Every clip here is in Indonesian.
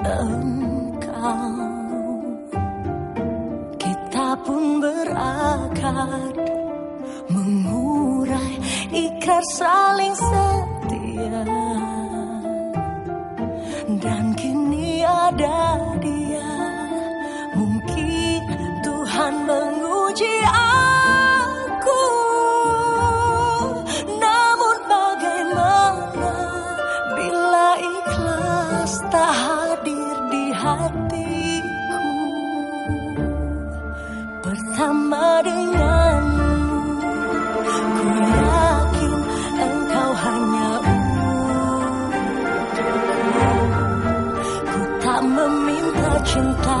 engkau. Kita pun berakad Mengurai ikrar saling setia. Dan kini ada tak hadir di hatiku. Bersama denganmu Ku yakin engkau hanya untukku. Ku tak meminta cinta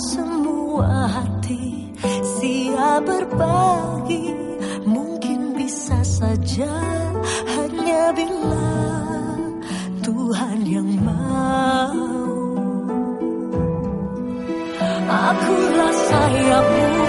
Semua hati. Siap berbagi Mungkin bisa saja. Hanya bila Tuhan yang mau. Akulah sayapmu